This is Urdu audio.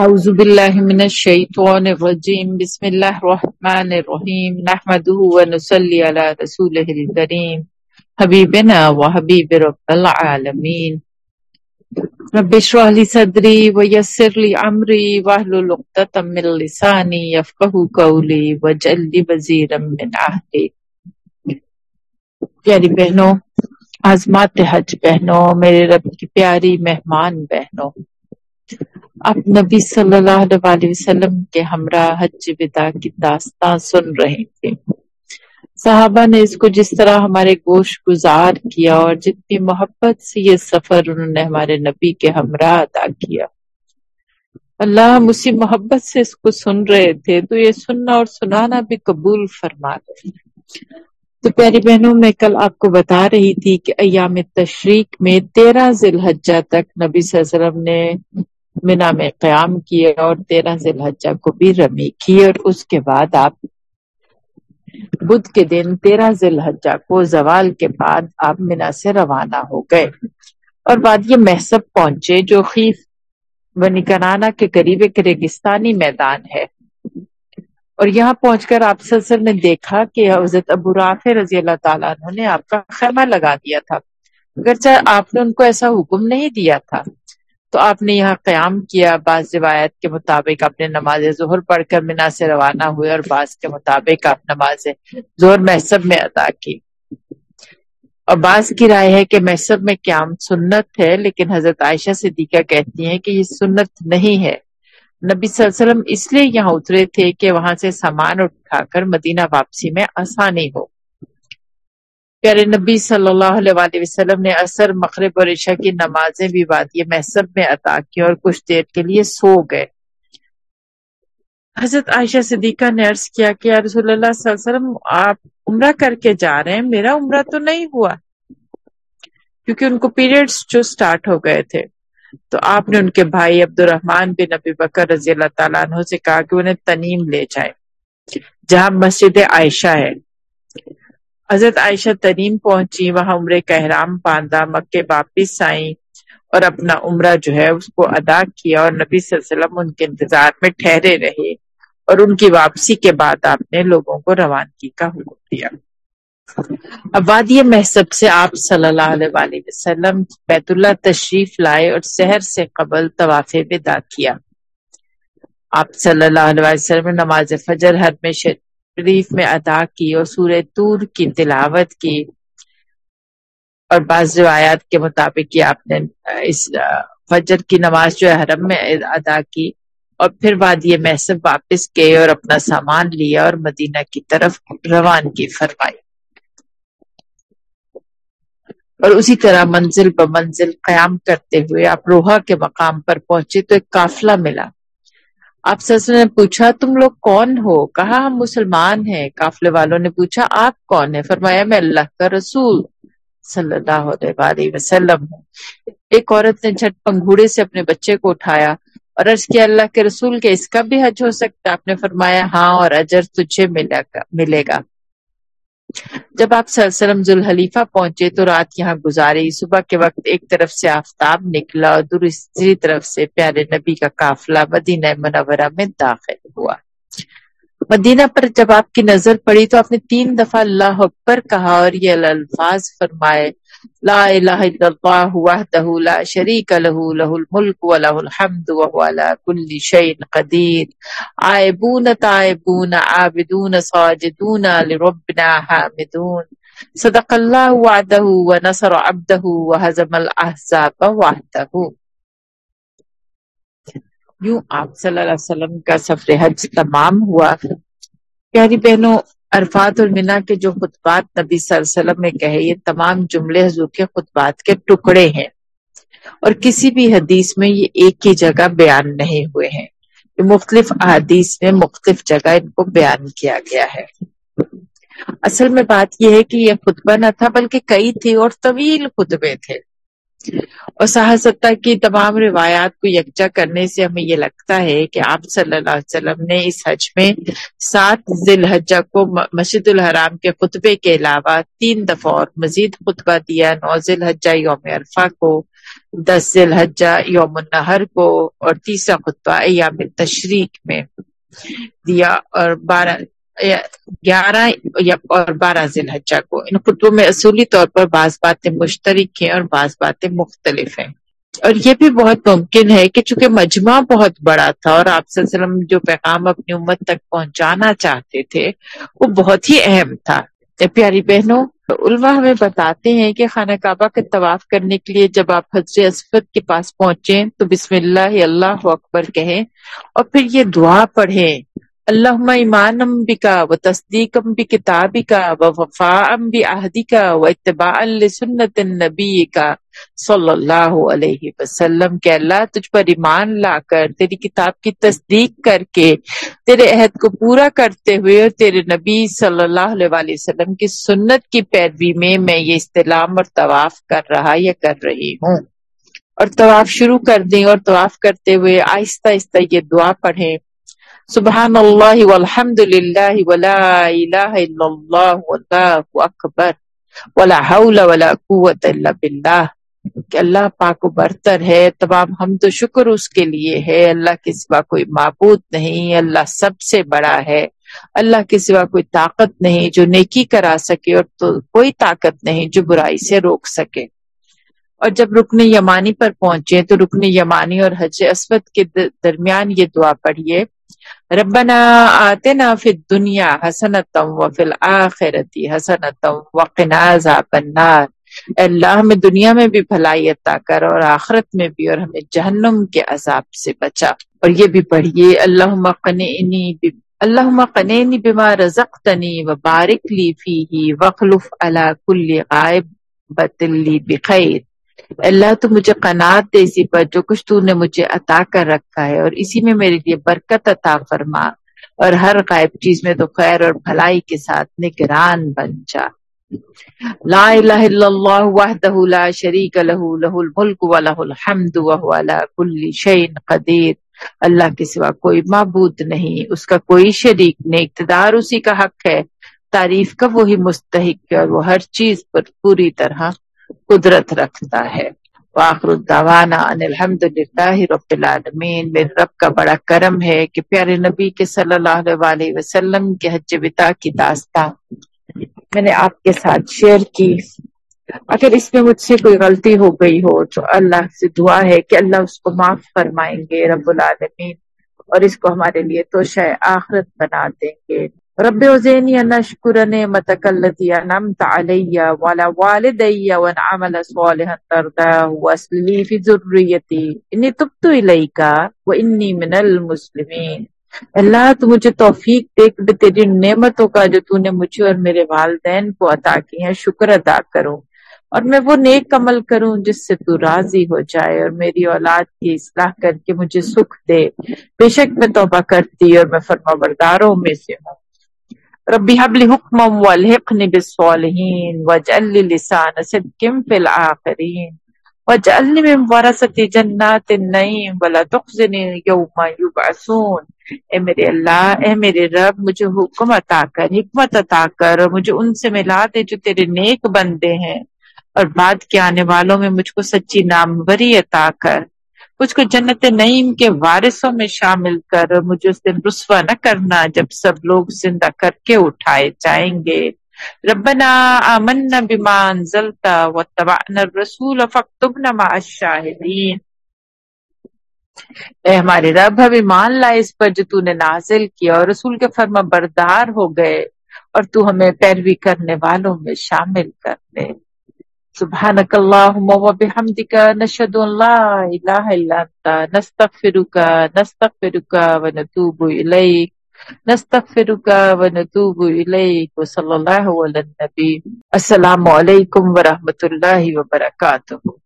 اعوذ باللہ من الشیطان الرجیم، بسم اللہ الرحمن الرحیم نحمده ونصلی علی رسوله الکریم، حبیبنا و حبیب رب العالمین. رب اشرح لی صدری ویسر لی امری واحلل عقدۃ من لسانی یفقهوا قولی واجعل لی وزیرا من اہلی پیاری بہنوں آزمات حج بہنوں، میرے رب کی پیاری مہمان بہنوں آپ نبی صلی اللہ علیہ وسلم کے ہمراہ حج ودا کی داستان سن رہے تھے۔ صحابہ نے اس کو جس طرح ہمارے گوش گزار کیا اور جتنی محبت سے یہ سفر انہوں نے ہمارے نبی کے ہمراہ ادا کیا۔ اللہ ہم اسی محبت سے اس کو سن رہے تھے تو یہ سننا اور سنانا بھی قبول فرما دے تو پیاری بہنوں، میں کل آپ کو بتا رہی تھی کہ ایام تشریق میں تیرہ ذی الحجہ تک نبی صلی اللہ علیہ وسلم نے مینا میں قیام کیے اور تیرہ ذی الحجہ کو بھی رمی کی اور اس کے بعد آپ بدھ کے دن تیرہ ذی الحجہ کو زوال کے بعد آپ مینا سے روانہ ہو گئے اور بعد یہ محسب پہنچے جو خیف بنی کنانا کے قریب ایک ریگستانی میدان ہے اور یہاں پہنچ کر آپ سلسل نے دیکھا کہ حضرت ابو رافع رضی اللہ تعالیٰ عنہ نے آپ کا خیمہ لگا دیا تھا۔ اگرچہ آپ نے ان کو ایسا حکم نہیں دیا تھا۔ تو آپ نے یہاں قیام کیا بعض روایت کے مطابق اپنے نماز ظہر پڑھ کر منا سے روانہ ہوئے اور بعض کے مطابق آپ نماز ظہر محسب میں ادا کی۔ اور بعض کی رائے ہے کہ محسب میں قیام سنت ہے، لیکن حضرت عائشہ صدیقہ کہتی ہیں کہ یہ سنت نہیں ہے۔ نبی صلی اللہ علیہ وسلم اس لیے یہاں اترے تھے کہ وہاں سے سامان اٹھا کر مدینہ واپسی میں آسانی ہو۔ پیارے نبی صلی اللہ علیہ وسلم نے اثر مغرب اور عشاء کی نمازیں بھی وادی محسب میں عطا کی اور کچھ دیر کے لیے سو گئے۔ حضرت عائشہ صدیقہ نے عرض کیا کہ یا رسول اللہ صلی اللہ علیہ وسلم، آپ عمرہ کر کے جا رہے ہیں، میرا عمرہ تو نہیں ہوا۔ کیونکہ ان کو پیریڈز جو سٹارٹ ہو گئے تھے۔ تو آپ نے ان کے بھائی عبد الرحمن بن نبی بکر رضی اللہ تعالیٰ عنہ سے کہا کہ انہیں تنیم لے جائے جہاں مسجد عائشہ ہے۔ حضرت عائشہ ترین پہنچی، وہاں عمرے کا احرام باندھا، مکے واپس آئیں اور اپنا عمرہ جو ہے اس کو ادا کیا اور نبی صلی اللہ علیہ وسلم ان کے انتظار میں ٹھہرے رہے اور ان کی واپسی کے بعد آپ نے لوگوں کو روانگی کا حکم دیا۔ اب وادی محسب سے آپ صلی اللہ علیہ وآلہ وسلم بیت اللہ تشریف لائے اور سحر سے قبل طواف ودا کیا۔ آپ صلی اللہ علیہ وسلم نماز فجر ہر میں شریف میں ادا کی اور سورہ تور کی تلاوت کی اور بعض روایات کے مطابق آپ نے اس فجر کی نماز جو ہے حرم میں ادا کی اور پھر بعد یہ محسب واپس گئے اور اپنا سامان لیا اور مدینہ کی طرف روانگی فرمائی۔ اور اسی طرح منزل ب منزل قیام کرتے ہوئے آپ روحا کے مقام پر پہنچے تو ایک قافلہ ملا۔ آپ سسر نے پوچھا، تم لوگ کون ہو؟ کہا ہم مسلمان ہیں؟ قافلے والوں نے پوچھا، آپ کون ہیں؟ فرمایا، میں اللہ کا رسول صلی اللہ علیہ وسلم ہوں۔ ایک عورت نے جھٹ پنگھوڑے سے اپنے بچے کو اٹھایا اور عرض کیا، اللہ کے رسول کے اس کا بھی حج ہو سکتا آپ نے فرمایا ہاں اور اجر تجھے ملے گا۔ جب آپ سلسلم ذوالحلیفہ پہنچے تو رات یہاں گزاری صبح کے وقت ایک طرف سے آفتاب نکلا اور دوسری طرف سے پیارے نبی کا قافلہ مدینہ منورہ میں داخل ہوا۔ مدینہ پر جب آپ کی نظر پڑی تو آپ نے تین دفعہ اللہ اکبر کہا اور یہ الفاظ فرمائے۔ لا الہ الا اللہ وحدہ لا شریک لہ لہ الملک و لہ الحمد و هو على كل شيء قدیر عائبون تائبون عابدون ساجدون لربنا حامدون. صدق اللہ وعدہ و نصر عبدہ و حزم الاحزاب وحدہ یوں آپ صلی اللہ علیہ وسلم کا سفر حج تمام ہوا۔ پیاری بہنوں عرفات اور منا کے جو خطبات نبی صلی اللہ علیہ وسلم نے کہے، یہ تمام جملے حضور کے خطبات کے ٹکڑے ہیں۔ اور کسی بھی حدیث میں یہ ایک ہی جگہ بیان نہیں ہوئے ہیں۔ یہ مختلف احادیث میں مختلف جگہ ان کو بیان کیا گیا ہے۔ اصل میں بات یہ ہے کہ یہ خطبہ نہ تھا، بلکہ کئی تھے اور طویل خطبے تھے۔ اور صحاستہ کی تمام روایات کو یکجا کرنے سے ہمیں یہ لگتا ہے کہ آپ صلی اللہ علیہ وسلم نے اس حج میں سات ذی الحجہ کو مسجد الحرام کے خطبے کے علاوہ تین دفعہ اور مزید خطبہ دیا، نو ذی الحجہ یوم عرفہ کو، دس ذی الحجہ یوم النہر کو اور تیسرا خطبہ ایام تشریق میں دیا اور بارہ گیارہ اور بارہ ذی الحجہ کو۔ ان خطبوں میں اصولی طور پر بعض باتیں مشترک ہیں اور بعض باتیں مختلف ہیں۔ اور یہ بھی بہت ممکن ہے کہ چونکہ مجمع بہت بڑا تھا اور آپ صلی اللہ علیہ وسلم جو پیغام اپنی امت تک پہنچانا چاہتے تھے، وہ بہت ہی اہم تھا۔ پیاری بہنوں علما ہمیں بتاتے ہیں کہ خانہ کعبہ کا طواف کرنے کے لیے جب آپ حضرت اسفت کے پاس پہنچیں تو بسم اللہ اللہ اکبر کہیں اور پھر یہ دعا پڑھیں۔ اللہ ایمان بکا و تصدیق بھی کتابی کا و وفا بھی عہدی کا و اتباع سنت النبی کا صلی اللہ علیہ وسلم کہ اللہ تجھ پر ایمان لا کر، تیری کتاب کی تصدیق کر کے، تیرے عہد کو پورا کرتے ہوئے اور تیرے نبی صلی اللہ علیہ وسلم کی سنت کی پیروی میں میں یہ استلام اور طواف کر رہا یا کر رہی ہوں۔ اور طواف شروع کر دیں اور طواف کرتے ہوئے آہستہ آہستہ یہ دعا پڑھیں۔ سبحان اللہ والحمد للہ ولا الہ الا اللہ واللہ اکبر ولا حول ولا قوت الا باللہ کہ اللہ پاک و برتر ہے، تمام ہم تو شکر اس کے لیے ہے، اللہ کے سوا کوئی معبود نہیں، اللہ سب سے بڑا ہے، اللہ کے سوا کوئی طاقت نہیں جو نیکی کرا سکے اور تو کوئی طاقت نہیں جو برائی سے روک سکے۔ اور جب رکن یمانی پر پہنچے تو رکن یمانی اور حج اسود کے درمیان یہ دعا پڑھیے۔ ربنا آتنا فی الدنیا حسنتا وفی الاخرتی حسنتا وقنا عذاب النار۔ اللہ، ہمیں دنیا میں بھی بھلائی عطا کر اور آخرت میں بھی اور ہمیں جہنم کے عذاب سے بچا۔ اور یہ بھی پڑھیے، اللہم قنعنی اللہم قنعنی بما رزقتنی وبارک لی فیہی وخلف علی کل غائب بتلی بخیر۔ اللہ تو مجھے قناعت دے اسی پر، جو کچھ تو نے مجھے عطا کر رکھا ہے، اور اسی میں میرے لیے برکت عطا فرما، اور ہر غائب چیز میں تو خیر اور بھلائی کے ساتھ نگران بن جا۔ لا الہ الا اللہ وحدہ لا شریک لہ لہ الملک و لہ الحمد وہو علا کل شین قدیر۔ اللہ کے سوا کوئی معبود نہیں، اس کا کوئی شریک نہیں، اقتدار اسی کا حق ہے۔ تعریف کا وہی مستحق ہے، اور وہ ہر چیز پر پوری طرح قدرت رکھتا ہے۔ واخر الدعوانا ان الحمد للہ رب العالمین۔ میرے رب کا بڑا کرم ہے کہ پیارے نبی کے صلی اللہ علیہ وسلم کے حج وطا کی داستان۔ میں نے آپ کے ساتھ شیئر کی۔ اگر اس میں مجھ سے کوئی غلطی ہو گئی ہو تو اللہ سے دعا ہے کہ اللہ اس کو معاف فرمائیں گے رب العالمین اور اس کو ہمارے لیے تو آخرت بنا دیں گے۔ رب اوزینی ان اشکر نعمتک اللتی انعمت علی وعلى والدی وان عمل صالحا ترضاه واصلح فی ذریتی. انی تبت الیک وانی من المسلمین اللہ تو مجھے توفیق دے کہ تیری نعمتوں کا جو تو نے مجھے اور میرے والدین کو عطا کی ہیں، شکر ادا کروں۔ اور میں وہ نیک عمل کروں جس سے تو راضی ہو جائے اور میری اولاد کی اصلاح کر کے مجھے سکھ دے۔ بے شک میں توبہ کرتی اور میں فرما برداروں میں سے ہوں۔ ربی حبل حکم والحقن بالصالحین وجعل لسان صدق فی الآخرین وجعلنی من ورثت جنات النعیم، ولا تخزنی یوم یبعثون. اے میرے اللہ، اے میرے رب، مجھے حکم عطا کر، حکمت عطا کر، مجھے ان سے ملا دے جو تیرے نیک بندے ہیں، اور بعد کے آنے والوں میں مجھ کو سچی ناموری عطا کر۔ مجھ کو جنت نعیم کے وارثوں میں شامل کر مجھے اس دن رسوا نہ کرنا جب سب لوگ زندہ کر کے اٹھائے جائیں گے۔ ربنا آمنا بما انزلتا واتبعنا الرسول فاکتبنا مع الشاہدین۔ اے ہمارے رب، ہم ایمان لائے اس پر جو تو نے نازل کیا اور رسول کے فرما بردار ہو گئے اور تو ہمیں پیروی کرنے والوں میں شامل کر دے۔ سبحانك اللهم وبحمدك نشهد ان لا اله الا انت نستغفرك نستغفرك ونتوب اليك نستغفرك ونتوب اليك وصلى الله على النبي السلام علیکم ورحمۃ اللہ وبرکاتہ.